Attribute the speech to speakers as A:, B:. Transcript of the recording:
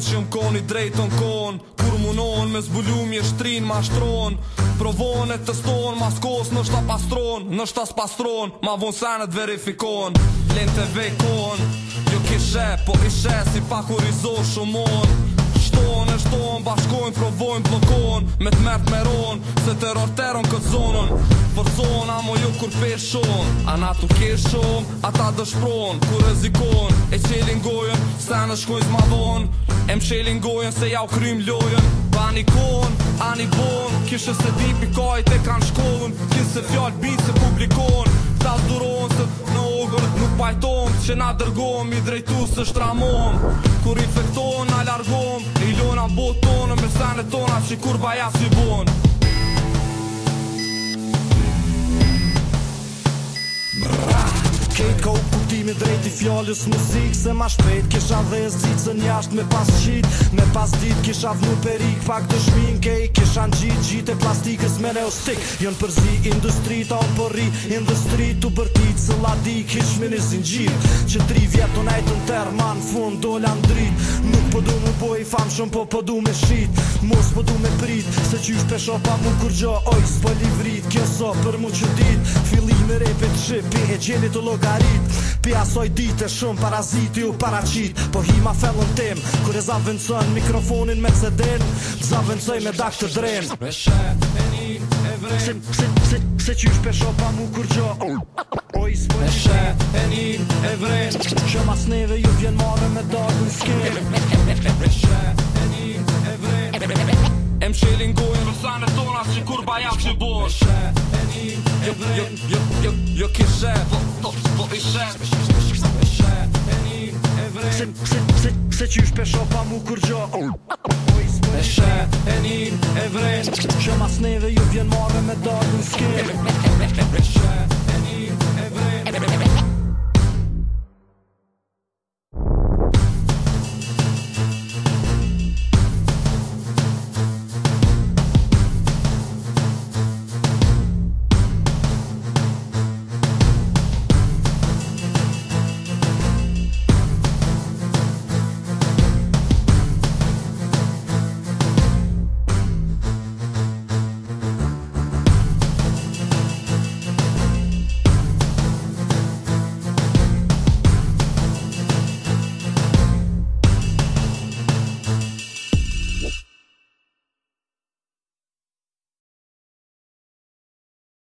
A: kënd që më koni drejton kon Kur munon me zbulu mje shtrin ma shtron Provon e teston ma skos në shta pastron Në shta spastron ma vun senet verifikon Lente të vejkon Jo kishe po ishe si pa kur i zosh shumon Shton e shton Bashkojnë provojnë blokon Me të me ron se të teron këtë zonën Për mo jo kur peshon Ana tu A ta dëshpron Kur rezikon e qelin gojën Se shkojn zmadon Shkojn E më gojen se ja u krym lojen Pa një a një Kishë se di ka e kanë shkollën Kishë se fjallë bitë se publikon Ta së se në ogërë Nuk pajtonë që na dërgohëm I drejtu se shtramon Kur i fektonë, na largohëm I lona botë tonë Me sanë tona që i kur baja si bonë
B: kuptimi drejt i fjallës muzikë Se ma shpejt kisha dhe zicën cë njasht me pas qit Me pas dit kisha vnu perik Pak të shmin kej kisha në gjit Gjit e plastikë real stick Jënë përzi industri ta o përri Industri të bërti cëla di kishme në zingjir Që tri vjetë të nejtë në terë ma në fund Nuk përdu po mu bo i famë shumë po përdu po me shit Mos përdu po me prit Se që ju shpesho pa mu kur gjo oj s'po li vrit Kjo so për mu që dit Fili me repe të shqipi e gjeni të logarit Pia soj e shumë parazit ju paracit Po hi ma fellën tim Kër e zavëncën mikrofonin me cedin me dak të drejnë Me me një e vrem Pse, pse, pse, pse qysh pesho pa mu kur gjo O i s'po qite e nin e vrem Që mas neve ju vjen mare me dagu s'kem Pse e nin e vrem E m'shelin gojnë Vërsan e tona si ba jam që bosh e nin e vrem Jo, jo, jo, jo, jo kishe Po, po, po ishe Pse e nin e Se që është pesho pa mu kur gjo po E shë, e një, e vrejnë Shë mas neve ju vjen marë me dalë në skim E shë, e një, e vrejnë